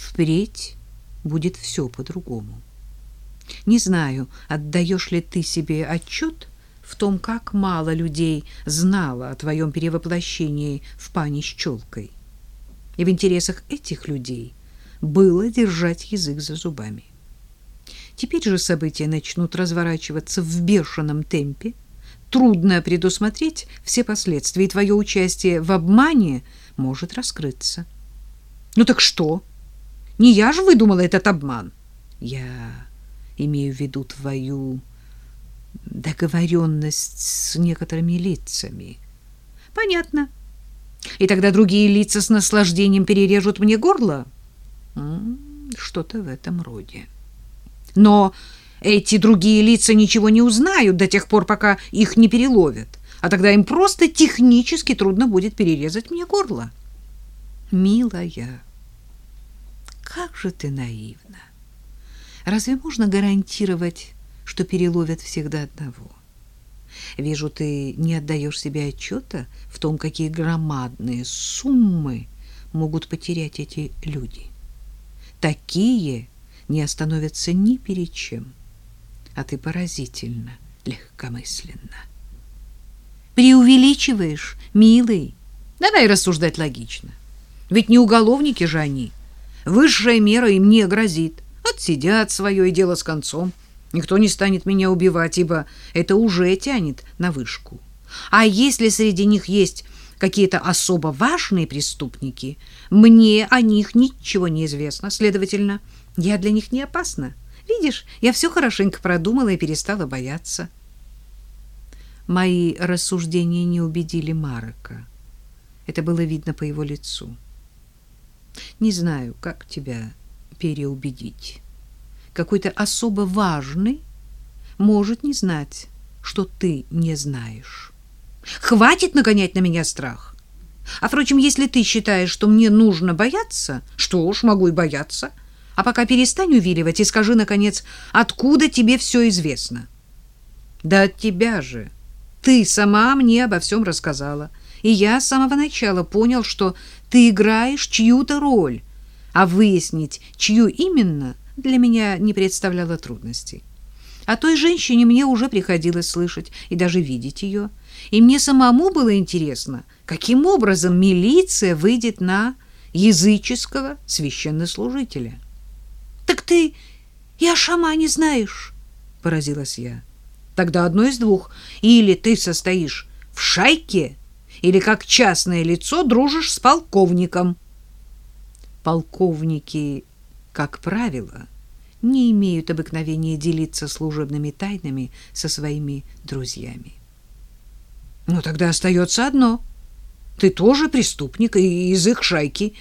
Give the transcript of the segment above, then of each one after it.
Впредь будет все по-другому. Не знаю, отдаешь ли ты себе отчет в том, как мало людей знало о твоем перевоплощении в пани с челкой. И в интересах этих людей было держать язык за зубами. Теперь же события начнут разворачиваться в бешеном темпе. Трудно предусмотреть все последствия, и твое участие в обмане может раскрыться. Ну так что? Не я же выдумала этот обман. Я имею в виду твою договоренность с некоторыми лицами. Понятно. И тогда другие лица с наслаждением перережут мне горло? Что-то в этом роде. Но эти другие лица ничего не узнают до тех пор, пока их не переловят. А тогда им просто технически трудно будет перерезать мне горло. Милая, как же ты наивна. Разве можно гарантировать, что переловят всегда одного? Вижу, ты не отдаешь себе отчета в том, какие громадные суммы могут потерять эти люди. Такие не остановятся ни перед чем. А ты поразительно легкомысленно. Преувеличиваешь, милый. Давай рассуждать логично. Ведь не уголовники же они. Высшая мера им не грозит. Отсидят свое и дело с концом. Никто не станет меня убивать, ибо это уже тянет на вышку. А если среди них есть какие-то особо важные преступники, мне о них ничего не известно. Следовательно, я для них не опасна. Видишь, я все хорошенько продумала и перестала бояться. Мои рассуждения не убедили Марка. Это было видно по его лицу. Не знаю, как тебя переубедить. Какой-то особо важный может не знать, что ты не знаешь. Хватит нагонять на меня страх. А впрочем, если ты считаешь, что мне нужно бояться, что ж, могу и бояться. А пока перестань увиливать и скажи, наконец, откуда тебе все известно. Да от тебя же. Ты сама мне обо всем рассказала. И я с самого начала понял, что ты играешь чью-то роль, а выяснить, чью именно, для меня не представляло трудностей. О той женщине мне уже приходилось слышать и даже видеть ее. И мне самому было интересно, каким образом милиция выйдет на языческого священнослужителя. «Так ты и о шамане знаешь?» — поразилась я. «Тогда одно из двух. Или ты состоишь в шайке, или как частное лицо дружишь с полковником. Полковники, как правило, не имеют обыкновения делиться служебными тайнами со своими друзьями. Ну тогда остается одно. Ты тоже преступник и из их шайки.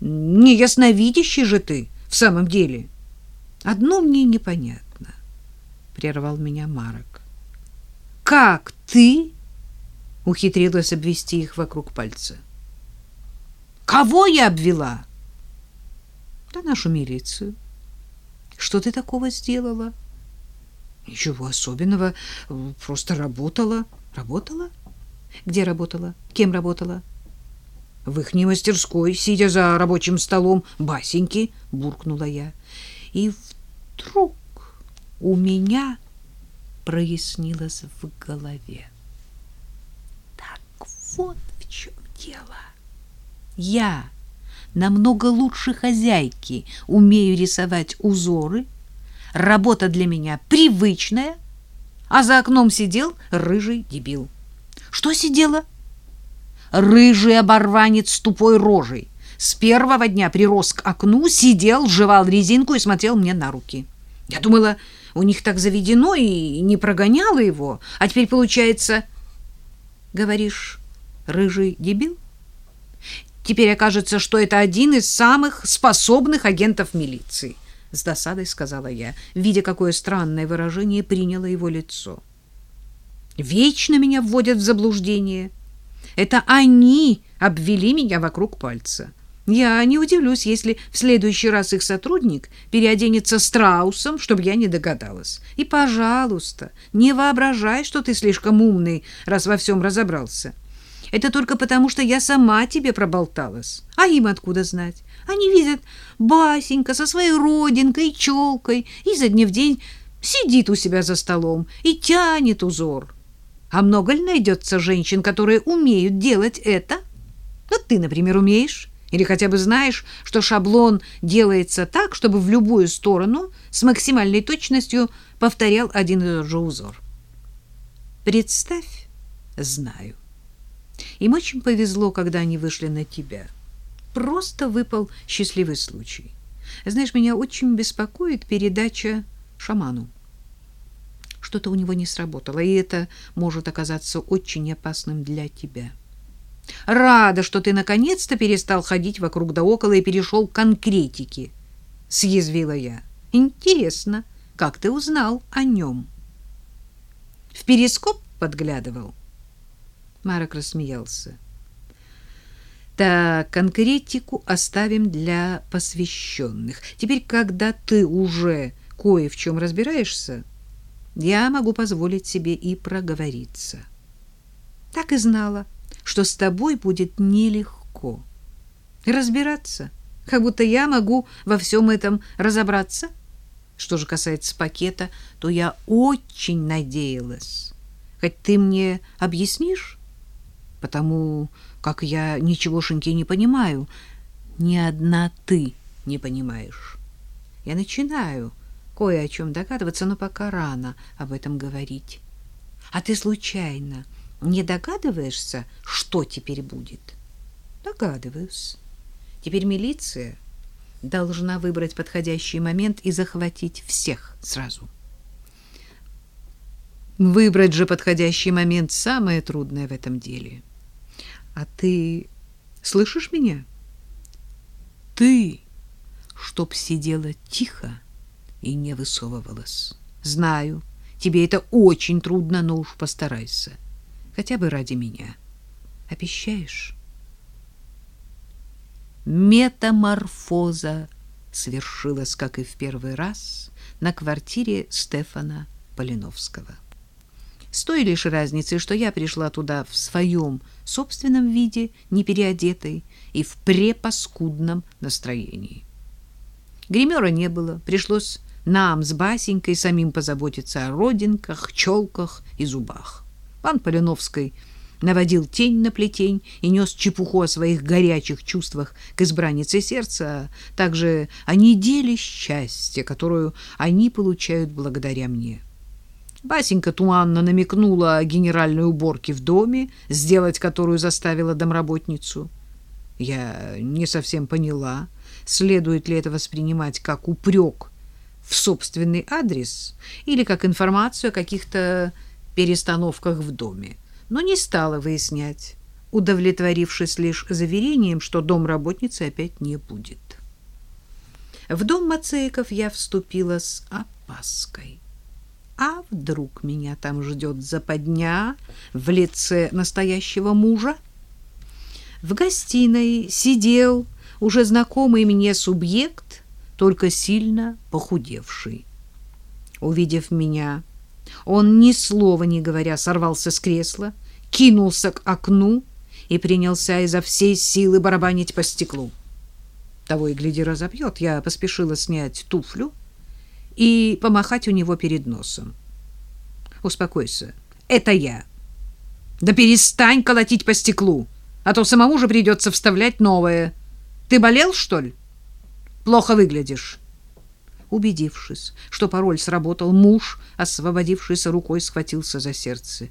Не ясновидящий же ты в самом деле. Одно мне непонятно, прервал меня Марок. Как ты ухитрилась обвести их вокруг пальца. Кого я обвела? Да нашу милицию. Что ты такого сделала? Ничего особенного, просто работала. Работала? Где работала? Кем работала? В их мастерской, сидя за рабочим столом, басеньки, буркнула я. И вдруг у меня прояснилось в голове. Вот в чем дело. Я намного лучше хозяйки умею рисовать узоры, работа для меня привычная, а за окном сидел рыжий дебил. Что сидела? Рыжий оборванец с тупой рожей. С первого дня прирос к окну, сидел, жевал резинку и смотрел мне на руки. Я думала, у них так заведено и не прогоняла его, а теперь получается... Говоришь, рыжий дебил? Теперь окажется, что это один из самых способных агентов милиции, с досадой сказала я, видя, какое странное выражение приняло его лицо. Вечно меня вводят в заблуждение. Это они обвели меня вокруг пальца. Я не удивлюсь, если в следующий раз их сотрудник переоденется страусом, чтобы я не догадалась. И, пожалуйста, не воображай, что ты слишком умный, раз во всем разобрался. Это только потому, что я сама тебе проболталась. А им откуда знать? Они видят Басенька со своей родинкой и челкой изо дня в день сидит у себя за столом и тянет узор. А много ли найдется женщин, которые умеют делать это? Вот ты, например, умеешь? Или хотя бы знаешь, что шаблон делается так, чтобы в любую сторону с максимальной точностью повторял один и тот же узор. Представь, знаю. Им очень повезло, когда они вышли на тебя. Просто выпал счастливый случай. Знаешь, меня очень беспокоит передача шаману. Что-то у него не сработало, и это может оказаться очень опасным для тебя. Рада, что ты наконец-то перестал ходить вокруг да около и перешел к конкретике, — съязвила я. Интересно, как ты узнал о нем? В перископ подглядывал? Марок рассмеялся. Так, конкретику оставим для посвященных. Теперь, когда ты уже кое в чем разбираешься, я могу позволить себе и проговориться. Так и знала, что с тобой будет нелегко. Разбираться, как будто я могу во всем этом разобраться. Что же касается пакета, то я очень надеялась. Хоть ты мне объяснишь, потому как я ничегошеньки не понимаю. Ни одна ты не понимаешь. Я начинаю кое о чем догадываться, но пока рано об этом говорить. А ты случайно не догадываешься, что теперь будет? Догадываюсь. Теперь милиция должна выбрать подходящий момент и захватить всех сразу. Выбрать же подходящий момент самое трудное в этом деле. А ты слышишь меня? Ты, чтоб сидела тихо и не высовывалась. Знаю, тебе это очень трудно, но уж постарайся хотя бы ради меня. Обещаешь? Метаморфоза свершилась, как и в первый раз, на квартире Стефана Полиновского. С той лишь разницей, что я пришла туда в своем собственном виде, не переодетой и в препаскудном настроении. Гримера не было, пришлось нам с Басенькой самим позаботиться о родинках, челках и зубах. Пан Полиновский наводил тень на плетень и нес чепуху о своих горячих чувствах к избраннице сердца, а также о неделе счастья, которую они получают благодаря мне. Басенька туманно намекнула о генеральной уборке в доме, сделать которую заставила домработницу. Я не совсем поняла, следует ли это воспринимать как упрек в собственный адрес или как информацию о каких-то перестановках в доме, но не стала выяснять, удовлетворившись лишь заверением, что дом работницы опять не будет. В дом Мацеиков я вступила с опаской. А вдруг меня там ждет западня в лице настоящего мужа? В гостиной сидел уже знакомый мне субъект, только сильно похудевший. Увидев меня, он ни слова не говоря сорвался с кресла, кинулся к окну и принялся изо всей силы барабанить по стеклу. Того и гляди разобьет. Я поспешила снять туфлю и помахать у него перед носом. Успокойся. Это я. Да перестань колотить по стеклу, а то самому же придется вставлять новое. Ты болел, что ли? Плохо выглядишь. Убедившись, что пароль сработал, муж, освободившийся рукой, схватился за сердце.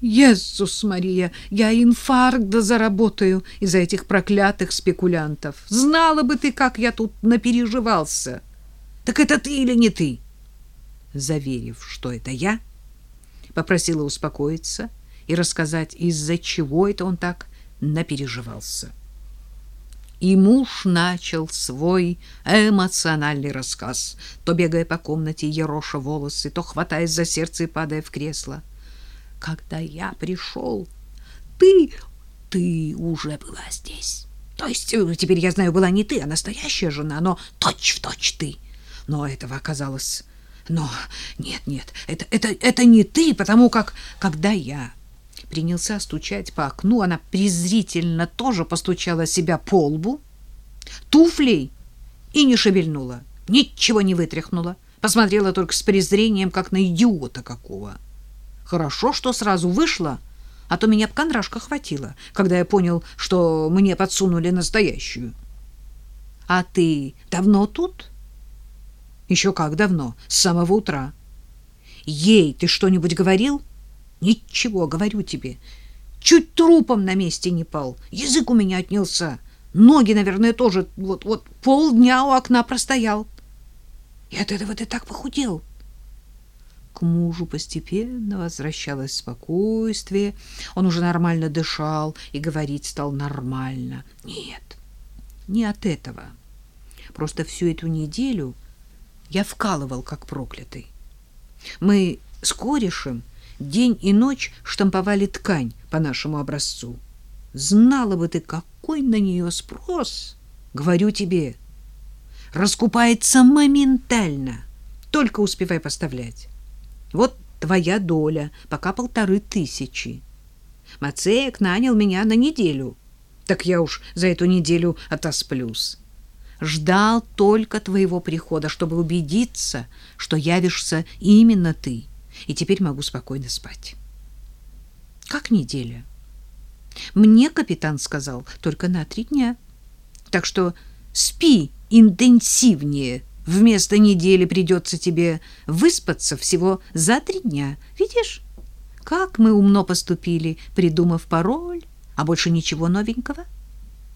«Иисус Мария, я инфаркт да заработаю из-за этих проклятых спекулянтов. Знала бы ты, как я тут напереживался. Так это ты или не ты?» Заверив, что это я, попросила успокоиться и рассказать, из-за чего это он так напереживался. И муж начал свой эмоциональный рассказ, то бегая по комнате, ероша волосы, то хватаясь за сердце и падая в кресло. «Когда я пришел, ты, ты уже была здесь. То есть э, теперь я знаю, была не ты, а настоящая жена, но точь-в-точь ты. Но этого оказалось... Но нет, нет, это, это, это не ты, потому как, когда я принялся стучать по окну. Она презрительно тоже постучала себя по лбу. Туфлей и не шевельнула, ничего не вытряхнула. Посмотрела только с презрением, как на идиота какого. Хорошо, что сразу вышла, а то меня б кондрашка хватило, когда я понял, что мне подсунули настоящую. А ты давно тут? Еще как давно, с самого утра. Ей ты что-нибудь говорил? Ничего, говорю тебе. Чуть трупом на месте не пал. Язык у меня отнялся. Ноги, наверное, тоже вот вот полдня у окна простоял. И от этого ты так похудел. К мужу постепенно возвращалось спокойствие. Он уже нормально дышал и говорить стал нормально. Нет, не от этого. Просто всю эту неделю я вкалывал, как проклятый. Мы с корешем день и ночь штамповали ткань по нашему образцу. Знала бы ты, какой на нее спрос, говорю тебе. Раскупается моментально, только успевай поставлять. Вот твоя доля, пока полторы тысячи. Мацеек нанял меня на неделю. Так я уж за эту неделю отосплюсь. Ждал только твоего прихода, чтобы убедиться, что явишься именно ты, и теперь могу спокойно спать. Как неделя? Мне капитан сказал только на три дня. Так что спи интенсивнее. Вместо недели придется тебе выспаться всего за три дня. Видишь, как мы умно поступили, придумав пароль, а больше ничего новенького?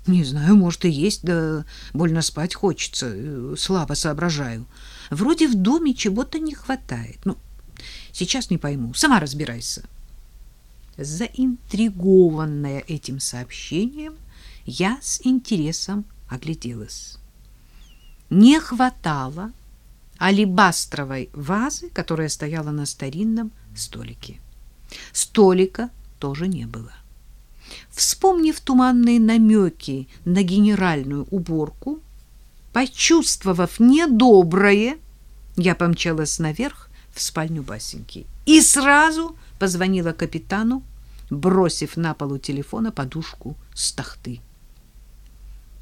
Не знаю, может и есть, да больно спать хочется, э, слабо соображаю. Вроде в доме чего-то не хватает. Ну, сейчас не пойму, сама разбирайся. Заинтригованная этим сообщением, я с интересом огляделась. Не хватало алебастровой вазы, которая стояла на старинном столике. Столика тоже не было. Вспомнив туманные намеки на генеральную уборку, почувствовав недоброе, я помчалась наверх в спальню Басеньки и сразу позвонила капитану, бросив на полу телефона подушку с тахты.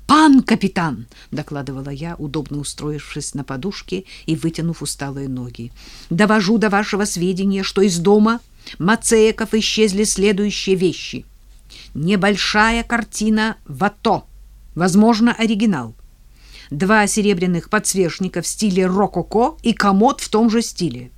«Пан капитан!» — докладывала я, удобно устроившись на подушке и вытянув усталые ноги. «Довожу до вашего сведения, что из дома Мацееков исчезли следующие вещи. Небольшая картина Вато, возможно, оригинал. Два серебряных подсвечника в стиле рококо и комод в том же стиле.